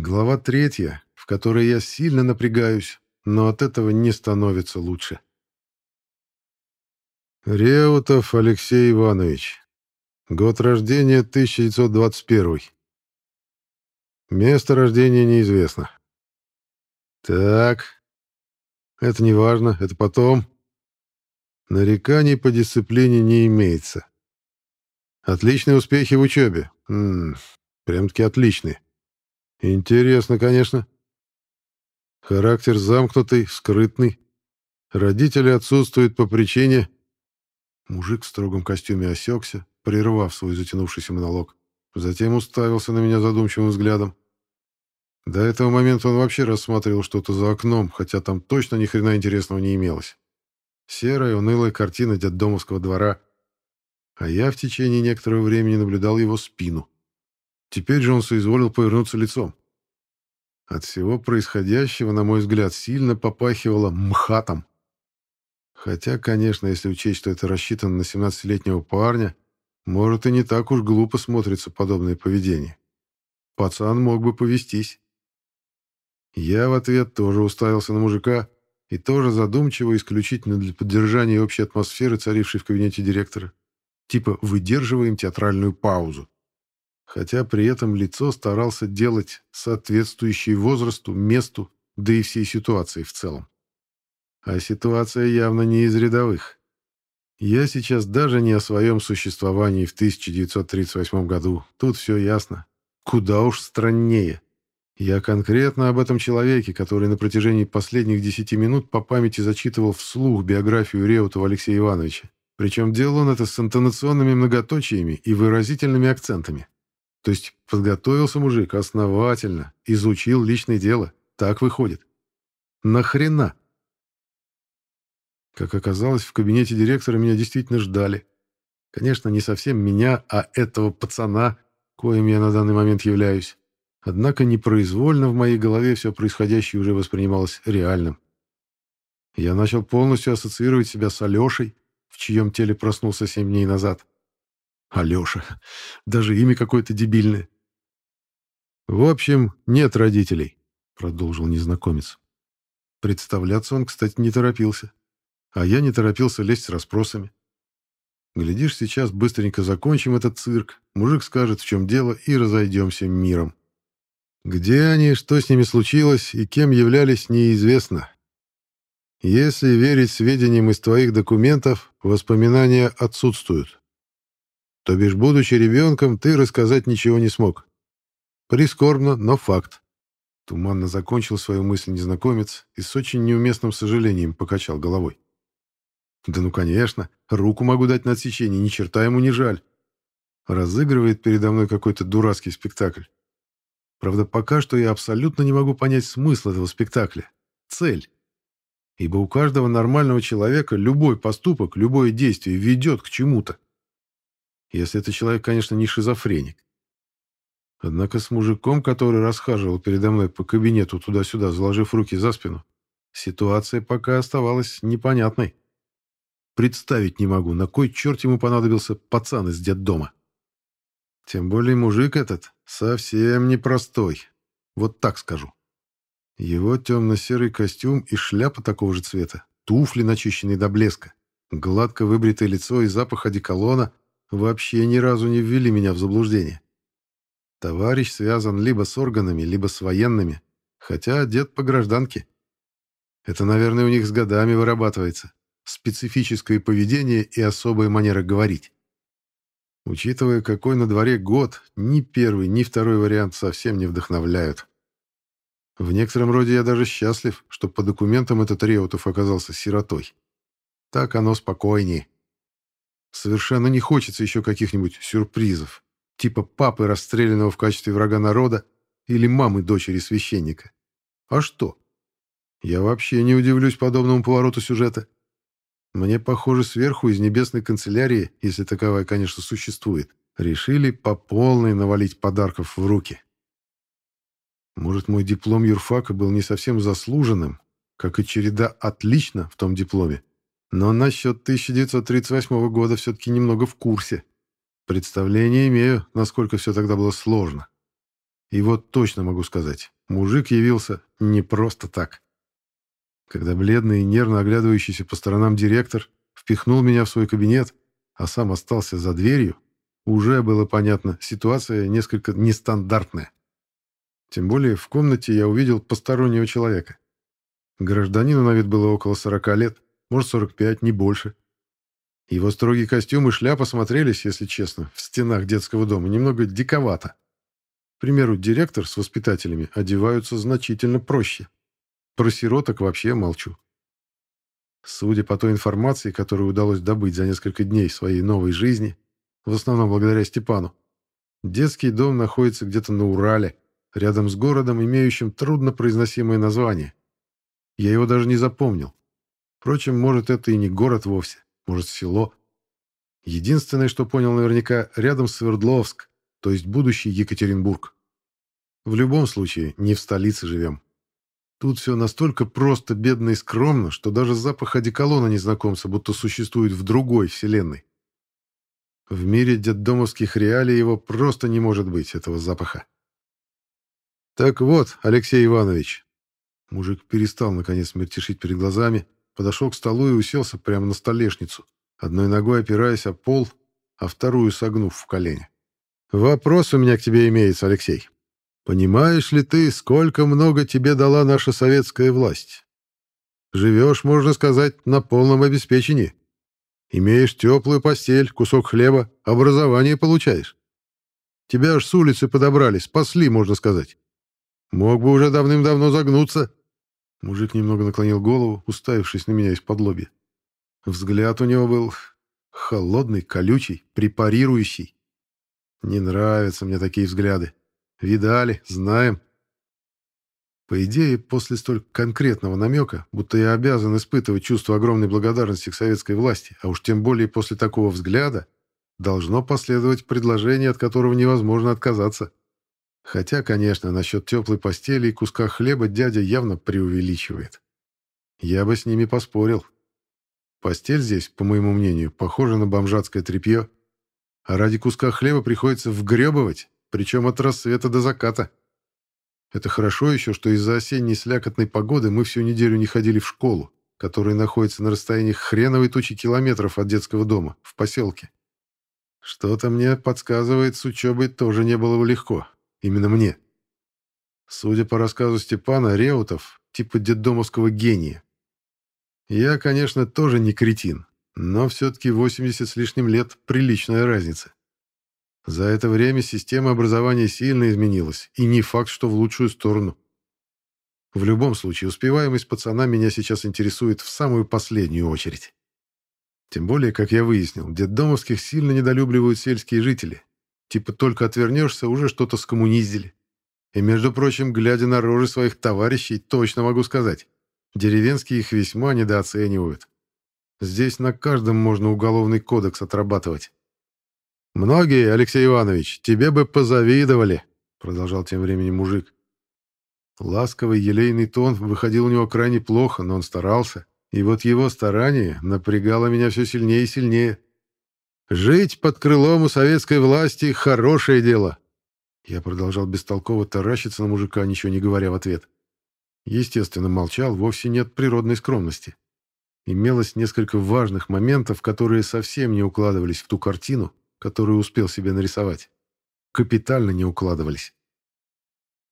Глава третья, в которой я сильно напрягаюсь, но от этого не становится лучше. Реутов Алексей Иванович. Год рождения 1921. Место рождения неизвестно. Так. Это не важно, это потом. Нареканий по дисциплине не имеется. Отличные успехи в учебе. Прям-таки отличные. Интересно, конечно. Характер замкнутый, скрытный. Родители отсутствуют по причине... Мужик в строгом костюме осекся, прервав свой затянувшийся монолог. Затем уставился на меня задумчивым взглядом. До этого момента он вообще рассматривал что-то за окном, хотя там точно ни хрена интересного не имелось. Серая, унылая картина детдомовского двора. А я в течение некоторого времени наблюдал его спину. Теперь же он соизволил повернуться лицом. От всего происходящего, на мой взгляд, сильно попахивало мхатом. Хотя, конечно, если учесть, что это рассчитано на 17-летнего парня, может и не так уж глупо смотрится подобное поведение. Пацан мог бы повестись. Я в ответ тоже уставился на мужика и тоже задумчиво исключительно для поддержания общей атмосферы, царившей в кабинете директора. Типа выдерживаем театральную паузу хотя при этом лицо старался делать соответствующее возрасту, месту, да и всей ситуации в целом. А ситуация явно не из рядовых. Я сейчас даже не о своем существовании в 1938 году. Тут все ясно. Куда уж страннее. Я конкретно об этом человеке, который на протяжении последних десяти минут по памяти зачитывал вслух биографию Реутова Алексея Ивановича. Причем делал он это с интонационными многоточиями и выразительными акцентами. То есть подготовился мужик основательно, изучил личное дело. Так выходит. Нахрена? Как оказалось, в кабинете директора меня действительно ждали. Конечно, не совсем меня, а этого пацана, коим я на данный момент являюсь. Однако непроизвольно в моей голове все происходящее уже воспринималось реальным. Я начал полностью ассоциировать себя с Алешей, в чьем теле проснулся семь дней назад. Алеша. Даже имя какое-то дебильное. «В общем, нет родителей», — продолжил незнакомец. Представляться он, кстати, не торопился. А я не торопился лезть с расспросами. Глядишь, сейчас быстренько закончим этот цирк, мужик скажет, в чем дело, и разойдемся миром. Где они, что с ними случилось и кем являлись, неизвестно. Если верить сведениям из твоих документов, воспоминания отсутствуют. То бишь, будучи ребенком, ты рассказать ничего не смог. Прискорбно, но факт. Туманно закончил свою мысль незнакомец и с очень неуместным сожалением покачал головой. Да ну, конечно, руку могу дать на отсечение, ни черта ему не жаль. Разыгрывает передо мной какой-то дурацкий спектакль. Правда, пока что я абсолютно не могу понять смысл этого спектакля. Цель. Ибо у каждого нормального человека любой поступок, любое действие ведет к чему-то. Если это человек, конечно, не шизофреник. Однако с мужиком, который расхаживал передо мной по кабинету туда-сюда, заложив руки за спину, ситуация пока оставалась непонятной. Представить не могу, на кой черт ему понадобился пацан из детдома. Тем более мужик этот совсем непростой. Вот так скажу. Его темно-серый костюм и шляпа такого же цвета, туфли, начищенные до блеска, гладко выбритое лицо и запах одеколона вообще ни разу не ввели меня в заблуждение. Товарищ связан либо с органами, либо с военными, хотя одет по гражданке. Это, наверное, у них с годами вырабатывается. Специфическое поведение и особая манера говорить. Учитывая, какой на дворе год, ни первый, ни второй вариант совсем не вдохновляют. В некотором роде я даже счастлив, что по документам этот Реутов оказался сиротой. Так оно спокойнее. Совершенно не хочется еще каких-нибудь сюрпризов, типа папы, расстрелянного в качестве врага народа, или мамы дочери священника. А что? Я вообще не удивлюсь подобному повороту сюжета. Мне, похоже, сверху из небесной канцелярии, если таковая, конечно, существует, решили по полной навалить подарков в руки. Может, мой диплом юрфака был не совсем заслуженным, как и череда «отлично» в том дипломе. Но насчет 1938 года все-таки немного в курсе. Представление имею, насколько все тогда было сложно. И вот точно могу сказать, мужик явился не просто так. Когда бледный и нервно оглядывающийся по сторонам директор впихнул меня в свой кабинет, а сам остался за дверью, уже было понятно, ситуация несколько нестандартная. Тем более в комнате я увидел постороннего человека. Гражданину на вид было около 40 лет, может 45, не больше. Его строгий костюм и шляпа смотрелись, если честно, в стенах детского дома немного диковато. К примеру, директор с воспитателями одеваются значительно проще. Про сироток вообще молчу. Судя по той информации, которую удалось добыть за несколько дней своей новой жизни, в основном благодаря Степану, детский дом находится где-то на Урале, рядом с городом, имеющим труднопроизносимое название. Я его даже не запомнил. Впрочем, может, это и не город вовсе, может, село. Единственное, что понял наверняка, рядом Свердловск, то есть будущий Екатеринбург. В любом случае, не в столице живем. Тут все настолько просто, бедно и скромно, что даже запах одеколона незнакомца будто существует в другой вселенной. В мире детдомовских реалий его просто не может быть, этого запаха. «Так вот, Алексей Иванович...» Мужик перестал, наконец, мертешить перед глазами, подошел к столу и уселся прямо на столешницу, одной ногой опираясь о пол, а вторую согнув в колени. «Вопрос у меня к тебе имеется, Алексей. Понимаешь ли ты, сколько много тебе дала наша советская власть? Живешь, можно сказать, на полном обеспечении. Имеешь теплую постель, кусок хлеба, образование получаешь. Тебя аж с улицы подобрали, спасли, можно сказать. Мог бы уже давным-давно загнуться. Мужик немного наклонил голову, уставившись на меня из-под лоби. Взгляд у него был холодный, колючий, препарирующий. Не нравятся мне такие взгляды. Видали, знаем. По идее, после столь конкретного намека, будто я обязан испытывать чувство огромной благодарности к советской власти, а уж тем более после такого взгляда, должно последовать предложение, от которого невозможно отказаться. Хотя, конечно, насчет теплой постели и куска хлеба дядя явно преувеличивает. Я бы с ними поспорил. Постель здесь, по моему мнению, похожа на бомжатское тряпье, а ради куска хлеба приходится вгребывать, причем от рассвета до заката. Это хорошо еще, что из-за осенней слякотной погоды мы всю неделю не ходили в школу, которая находится на расстоянии хреновой тучи километров от детского дома, в поселке. Что-то мне подсказывает, с учебой тоже не было бы легко. Именно мне. Судя по рассказу Степана, Реутов — типа детдомовского гения. Я, конечно, тоже не кретин, но все-таки 80 с лишним лет — приличная разница. За это время система образования сильно изменилась, и не факт, что в лучшую сторону. В любом случае, успеваемость пацана меня сейчас интересует в самую последнюю очередь. Тем более, как я выяснил, детдомовских сильно недолюбливают сельские жители. Типа только отвернешься, уже что-то скоммуниздили. И, между прочим, глядя на рожи своих товарищей, точно могу сказать, деревенские их весьма недооценивают. Здесь на каждом можно уголовный кодекс отрабатывать. «Многие, Алексей Иванович, тебе бы позавидовали», — продолжал тем временем мужик. Ласковый елейный тон выходил у него крайне плохо, но он старался. И вот его старание напрягало меня все сильнее и сильнее. «Жить под крылом у советской власти — хорошее дело!» Я продолжал бестолково таращиться на мужика, ничего не говоря в ответ. Естественно, молчал вовсе не от природной скромности. Имелось несколько важных моментов, которые совсем не укладывались в ту картину, которую успел себе нарисовать. Капитально не укладывались.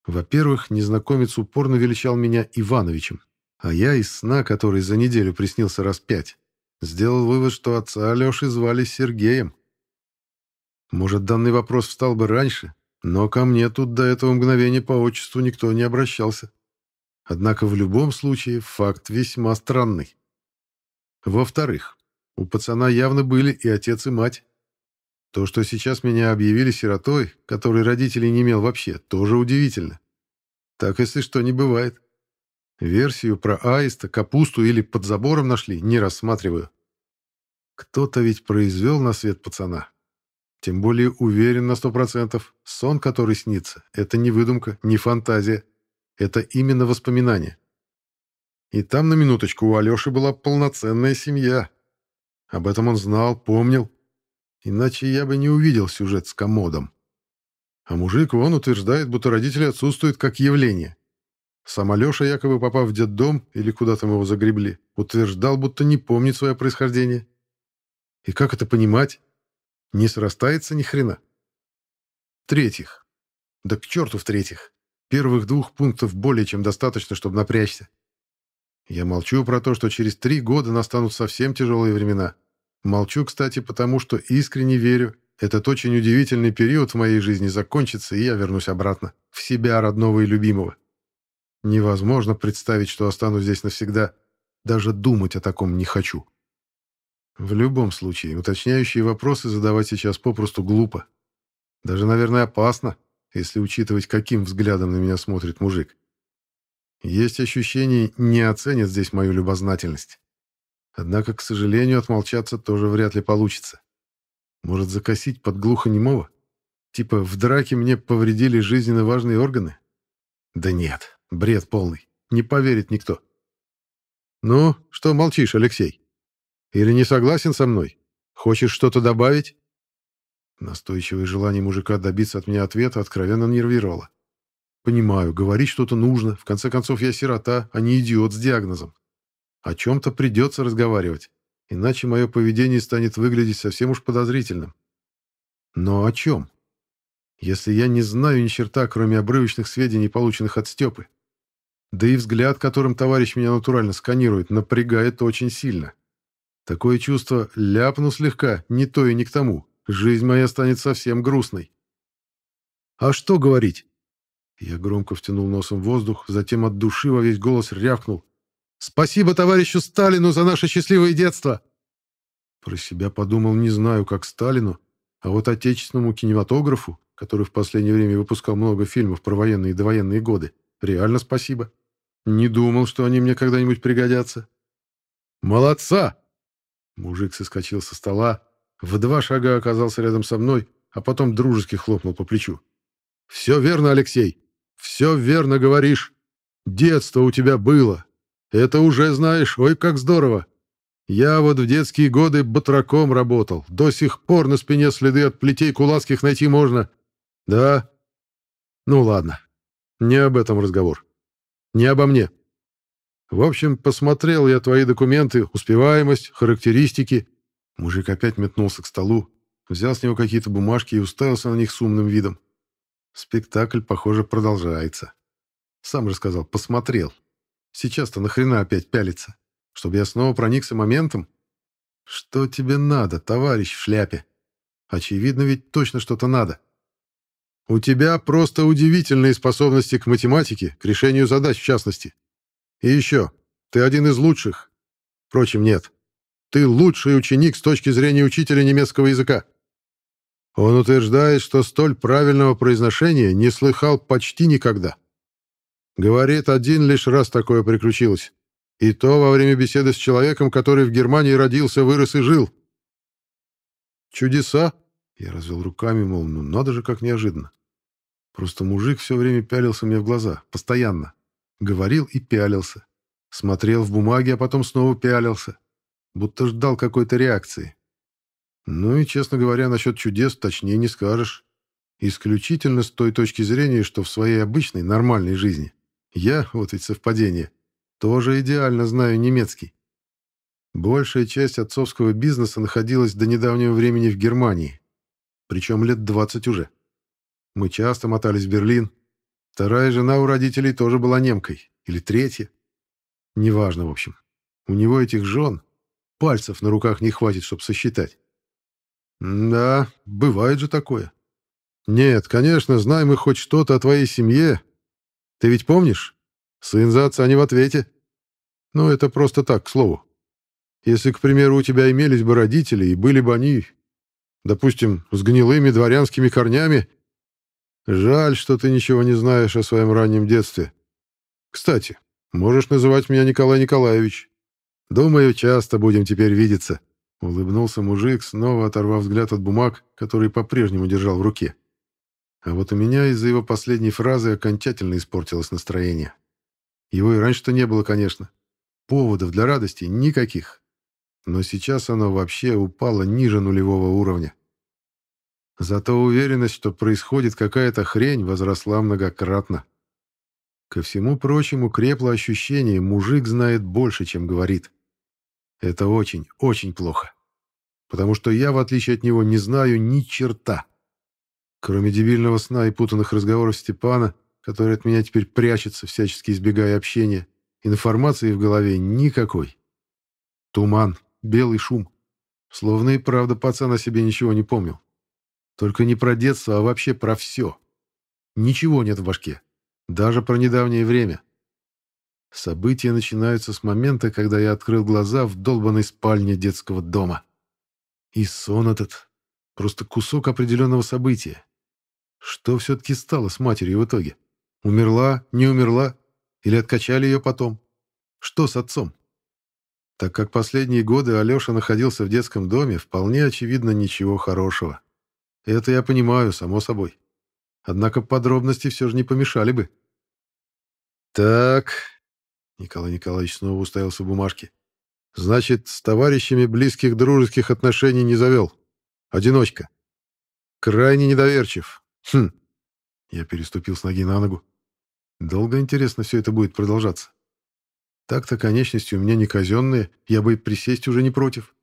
Во-первых, незнакомец упорно величал меня Ивановичем, а я из сна, который за неделю приснился раз пять, сделал вывод, что отца Алеши звали Сергеем. Может, данный вопрос встал бы раньше, но ко мне тут до этого мгновения по отчеству никто не обращался. Однако в любом случае факт весьма странный. Во-вторых, у пацана явно были и отец, и мать. То, что сейчас меня объявили сиротой, которой родителей не имел вообще, тоже удивительно. Так, если что, не бывает. Версию про аиста, капусту или под забором нашли, не рассматриваю. Кто-то ведь произвел на свет пацана. Тем более уверен на сто процентов, сон, который снится, это не выдумка, не фантазия. Это именно воспоминание. И там, на минуточку, у Алеши была полноценная семья. Об этом он знал, помнил. Иначе я бы не увидел сюжет с комодом. А мужик, он утверждает, будто родители отсутствуют как явление. Сам Алеша, якобы попав в детдом или куда там его загребли, утверждал, будто не помнит свое происхождение. И как это понимать? Не срастается ни хрена. третьих. Да к черту в-третьих. Первых двух пунктов более чем достаточно, чтобы напрячься. Я молчу про то, что через три года настанут совсем тяжелые времена. Молчу, кстати, потому что искренне верю, этот очень удивительный период в моей жизни закончится, и я вернусь обратно, в себя родного и любимого. Невозможно представить, что останусь здесь навсегда. Даже думать о таком не хочу. В любом случае, уточняющие вопросы задавать сейчас попросту глупо. Даже, наверное, опасно, если учитывать, каким взглядом на меня смотрит мужик. Есть ощущение, не оценят здесь мою любознательность. Однако, к сожалению, отмолчаться тоже вряд ли получится. Может, закосить под глухонемого? Типа, в драке мне повредили жизненно важные органы? Да нет, бред полный. Не поверит никто. Ну, что молчишь, Алексей? Или не согласен со мной? Хочешь что-то добавить? Настойчивое желание мужика добиться от меня ответа откровенно нервировало. Понимаю, говорить что-то нужно. В конце концов, я сирота, а не идиот с диагнозом. О чем-то придется разговаривать, иначе мое поведение станет выглядеть совсем уж подозрительным. Но о чем? Если я не знаю ни черта, кроме обрывочных сведений, полученных от Степы. Да и взгляд, которым товарищ меня натурально сканирует, напрягает очень сильно. Такое чувство ляпну слегка, не то и не к тому. Жизнь моя станет совсем грустной. А что говорить? Я громко втянул носом воздух, затем от души во весь голос рявкнул. «Спасибо товарищу Сталину за наше счастливое детство!» Про себя подумал, не знаю, как Сталину, а вот отечественному кинематографу, который в последнее время выпускал много фильмов про военные и довоенные годы, реально спасибо. Не думал, что они мне когда-нибудь пригодятся. «Молодца!» Мужик соскочил со стола, в два шага оказался рядом со мной, а потом дружески хлопнул по плечу. «Все верно, Алексей. Все верно говоришь. Детство у тебя было. Это уже знаешь, ой, как здорово. Я вот в детские годы батраком работал. До сих пор на спине следы от плетей кулацких найти можно. Да? Ну ладно. Не об этом разговор. Не обо мне. В общем, посмотрел я твои документы, успеваемость, характеристики. Мужик опять метнулся к столу, взял с него какие-то бумажки и уставился на них с умным видом. Спектакль, похоже, продолжается. Сам же сказал, посмотрел. Сейчас-то нахрена опять пялиться? Чтобы я снова проникся моментом? Что тебе надо, товарищ в шляпе? Очевидно, ведь точно что-то надо. У тебя просто удивительные способности к математике, к решению задач в частности. И еще, ты один из лучших. Впрочем, нет. Ты лучший ученик с точки зрения учителя немецкого языка. Он утверждает, что столь правильного произношения не слыхал почти никогда. Говорит, один лишь раз такое приключилось. И то во время беседы с человеком, который в Германии родился, вырос и жил. Чудеса? Я развел руками, мол, ну надо же, как неожиданно. Просто мужик все время пялился мне в глаза, постоянно. Говорил и пялился. Смотрел в бумаги, а потом снова пялился. Будто ждал какой-то реакции. Ну и, честно говоря, насчет чудес точнее не скажешь. Исключительно с той точки зрения, что в своей обычной, нормальной жизни я, вот ведь совпадение, тоже идеально знаю немецкий. Большая часть отцовского бизнеса находилась до недавнего времени в Германии. Причем лет 20 уже. Мы часто мотались в Берлин. Вторая жена у родителей тоже была немкой. Или третья. Неважно, в общем. У него этих жен пальцев на руках не хватит, чтобы сосчитать. Да, бывает же такое. Нет, конечно, знаем мы хоть что-то о твоей семье. Ты ведь помнишь? Сын за отца не в ответе. Ну, это просто так, к слову. Если, к примеру, у тебя имелись бы родители, и были бы они, допустим, с гнилыми дворянскими корнями, жаль, что ты ничего не знаешь о своем раннем детстве. Кстати, можешь называть меня Николай Николаевич. Думаю, часто будем теперь видеться. Улыбнулся мужик, снова оторвав взгляд от бумаг, которые по-прежнему держал в руке. А вот у меня из-за его последней фразы окончательно испортилось настроение. Его и раньше-то не было, конечно. Поводов для радости никаких. Но сейчас оно вообще упало ниже нулевого уровня. Зато уверенность, что происходит какая-то хрень, возросла многократно. Ко всему прочему крепло ощущение, мужик знает больше, чем говорит. Это очень, очень плохо. Потому что я, в отличие от него, не знаю ни черта. Кроме дебильного сна и путанных разговоров Степана, который от меня теперь прячется, всячески избегая общения, информации в голове никакой. Туман, белый шум. Словно и правда пацан о себе ничего не помнил. Только не про детство, а вообще про все. Ничего нет в башке. Даже про недавнее время. События начинаются с момента, когда я открыл глаза в долбанной спальне детского дома. И сон этот — просто кусок определенного события. Что все-таки стало с матерью в итоге? Умерла, не умерла? Или откачали ее потом? Что с отцом? Так как последние годы Алеша находился в детском доме, вполне очевидно ничего хорошего. Это я понимаю, само собой. Однако подробности все же не помешали бы. «Так...» — Николай Николаевич снова уставился в бумажке. «Значит, с товарищами близких дружеских отношений не завел. Одиночка. Крайне недоверчив. Хм...» Я переступил с ноги на ногу. «Долго, интересно, все это будет продолжаться. Так-то конечности у меня не казенные, я бы и присесть уже не против.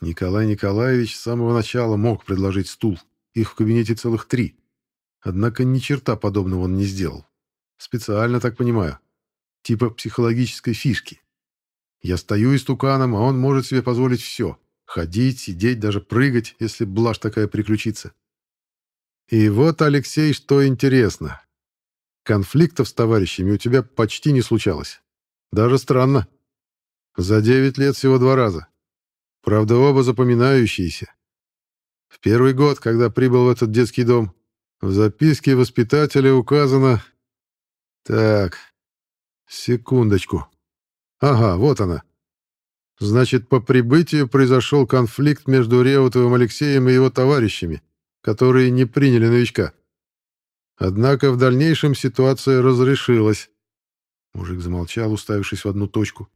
Николай Николаевич с самого начала мог предложить стул. Их в кабинете целых три. Однако ни черта подобного он не сделал. Специально так понимаю. Типа психологической фишки. Я стою истуканом, а он может себе позволить все. Ходить, сидеть, даже прыгать, если блажь такая приключится. И вот, Алексей, что интересно. Конфликтов с товарищами у тебя почти не случалось. Даже странно. За девять лет всего два раза. Правда, оба запоминающиеся. В первый год, когда прибыл в этот детский дом, в записке воспитателя указано... Так, секундочку. Ага, вот она. Значит, по прибытию произошел конфликт между Реутовым Алексеем и его товарищами, которые не приняли новичка. Однако в дальнейшем ситуация разрешилась. Мужик замолчал, уставившись в одну точку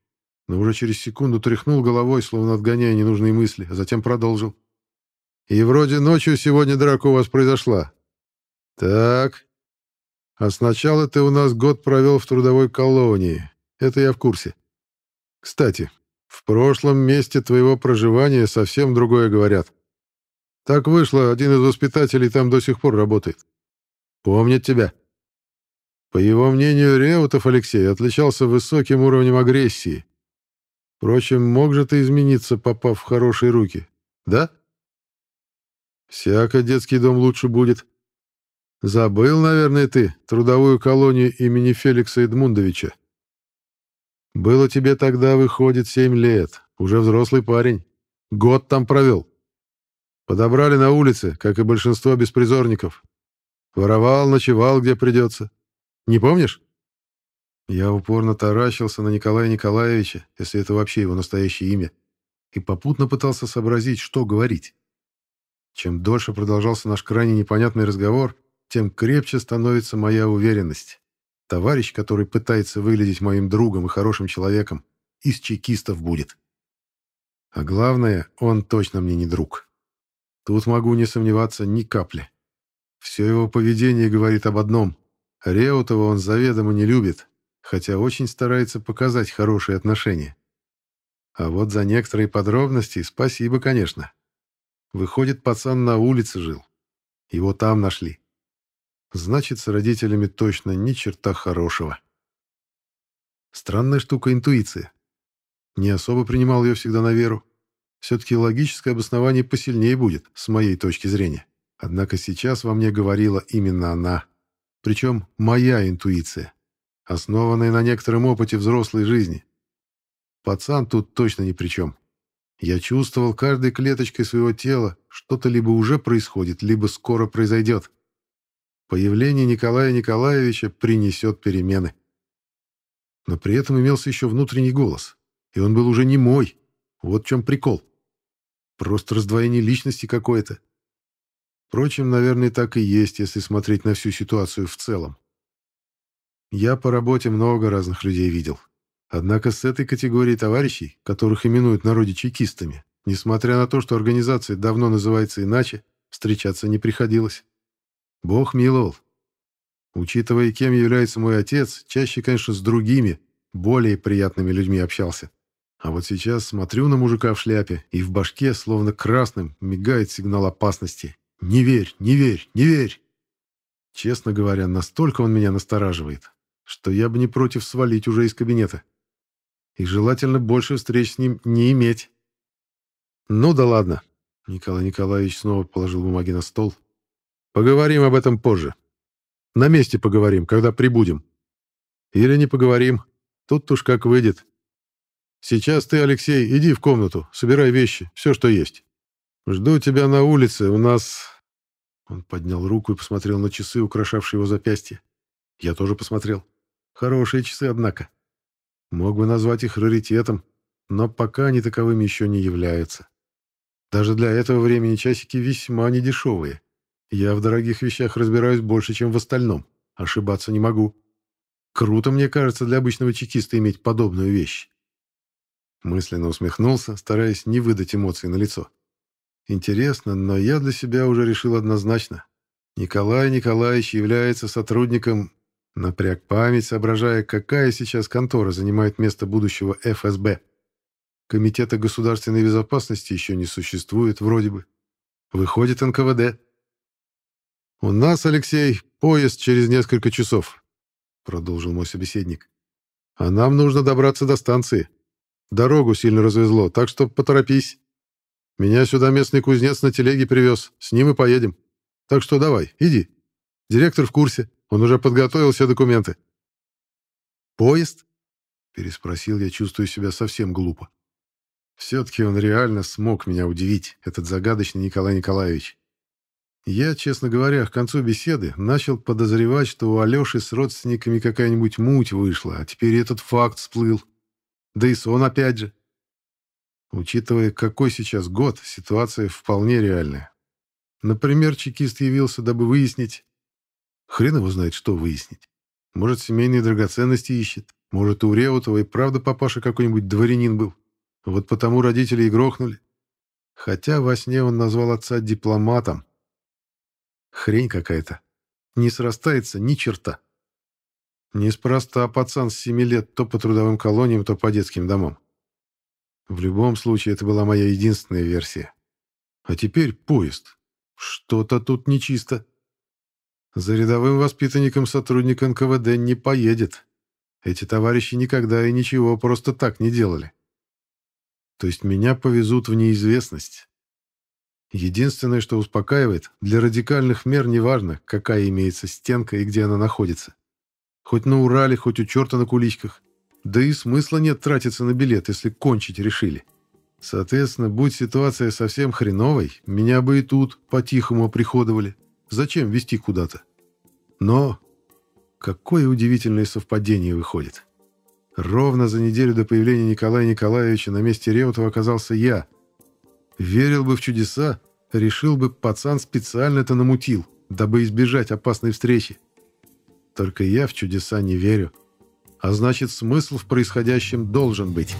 но уже через секунду тряхнул головой, словно отгоняя ненужные мысли, а затем продолжил. «И вроде ночью сегодня драка у вас произошла. Так. А сначала ты у нас год провел в трудовой колонии. Это я в курсе. Кстати, в прошлом месте твоего проживания совсем другое говорят. Так вышло, один из воспитателей там до сих пор работает. Помнит тебя». По его мнению, Реутов Алексей отличался высоким уровнем агрессии, Впрочем, мог же ты измениться, попав в хорошие руки, да? Всяко детский дом лучше будет. Забыл, наверное, ты трудовую колонию имени Феликса Эдмундовича. Было тебе тогда, выходит, семь лет, уже взрослый парень. Год там провел. Подобрали на улице, как и большинство беспризорников. Воровал, ночевал, где придется. Не помнишь? Я упорно таращился на Николая Николаевича, если это вообще его настоящее имя, и попутно пытался сообразить, что говорить. Чем дольше продолжался наш крайне непонятный разговор, тем крепче становится моя уверенность. Товарищ, который пытается выглядеть моим другом и хорошим человеком, из чекистов будет. А главное, он точно мне не друг. Тут могу не сомневаться ни капли. Все его поведение говорит об одном. Реутова он заведомо не любит, хотя очень старается показать хорошие отношения. А вот за некоторые подробности спасибо, конечно. Выходит, пацан на улице жил. Его там нашли. Значит, с родителями точно ни черта хорошего. Странная штука интуиция. Не особо принимал ее всегда на веру. Все-таки логическое обоснование посильнее будет, с моей точки зрения. Однако сейчас во мне говорила именно она. Причем моя интуиция основанные на некотором опыте взрослой жизни. Пацан тут точно ни при чем. Я чувствовал каждой клеточкой своего тела, что-то либо уже происходит, либо скоро произойдет. Появление Николая Николаевича принесет перемены. Но при этом имелся еще внутренний голос, и он был уже не мой. Вот в чем прикол. Просто раздвоение личности какое-то. Впрочем, наверное, так и есть, если смотреть на всю ситуацию в целом. Я по работе много разных людей видел. Однако с этой категорией товарищей, которых именуют народе чекистами, несмотря на то, что организация давно называется иначе, встречаться не приходилось. Бог миловал. Учитывая, кем является мой отец, чаще, конечно, с другими, более приятными людьми общался. А вот сейчас смотрю на мужика в шляпе, и в башке, словно красным, мигает сигнал опасности. «Не верь, не верь, не верь!» Честно говоря, настолько он меня настораживает, что я бы не против свалить уже из кабинета. И желательно больше встреч с ним не иметь. Ну да ладно. Николай Николаевич снова положил бумаги на стол. Поговорим об этом позже. На месте поговорим, когда прибудем. Или не поговорим. Тут уж как выйдет. Сейчас ты, Алексей, иди в комнату, собирай вещи, все, что есть. Жду тебя на улице, у нас...» Он поднял руку и посмотрел на часы, украшавшие его запястье. Я тоже посмотрел. Хорошие часы, однако. Мог бы назвать их раритетом, но пока они таковыми еще не являются. Даже для этого времени часики весьма недешевые. Я в дорогих вещах разбираюсь больше, чем в остальном. Ошибаться не могу. Круто, мне кажется, для обычного чекиста иметь подобную вещь. Мысленно усмехнулся, стараясь не выдать эмоций на лицо. Интересно, но я для себя уже решил однозначно. Николай Николаевич является сотрудником... Напряг память, соображая, какая сейчас контора занимает место будущего ФСБ. Комитета государственной безопасности еще не существует, вроде бы. Выходит НКВД. «У нас, Алексей, поезд через несколько часов», — продолжил мой собеседник. «А нам нужно добраться до станции. Дорогу сильно развезло, так что поторопись. Меня сюда местный кузнец на телеге привез, с ним и поедем. Так что давай, иди. Директор в курсе, он уже подготовил все документы». «Поезд?» — переспросил я, чувствую себя совсем глупо. Все-таки он реально смог меня удивить, этот загадочный Николай Николаевич. Я, честно говоря, к концу беседы начал подозревать, что у Алеши с родственниками какая-нибудь муть вышла, а теперь этот факт всплыл. Да и сон опять же. Учитывая, какой сейчас год, ситуация вполне реальная. Например, чекист явился, дабы выяснить... Хрен его знает, что выяснить. Может, семейные драгоценности ищет. Может, у Реутова и правда папаша какой-нибудь дворянин был. Вот потому родители и грохнули. Хотя во сне он назвал отца дипломатом. Хрень какая-то. Не срастается ни черта. Неспроста пацан с семи лет то по трудовым колониям, то по детским домам. В любом случае, это была моя единственная версия. А теперь поезд. Что-то тут нечисто. За рядовым воспитанником сотрудник НКВД не поедет. Эти товарищи никогда и ничего просто так не делали. То есть меня повезут в неизвестность. Единственное, что успокаивает, для радикальных мер неважно, какая имеется стенка и где она находится. Хоть на Урале, хоть у черта на куличках. Да и смысла нет тратиться на билет, если кончить решили. Соответственно, будь ситуация совсем хреновой, меня бы и тут по-тихому оприходовали. Зачем вести куда-то? Но какое удивительное совпадение выходит. Ровно за неделю до появления Николая Николаевича на месте Реутова оказался я. Верил бы в чудеса, решил бы, пацан специально это намутил, дабы избежать опасной встречи. Только я в чудеса не верю. А значит, смысл в происходящем должен быть.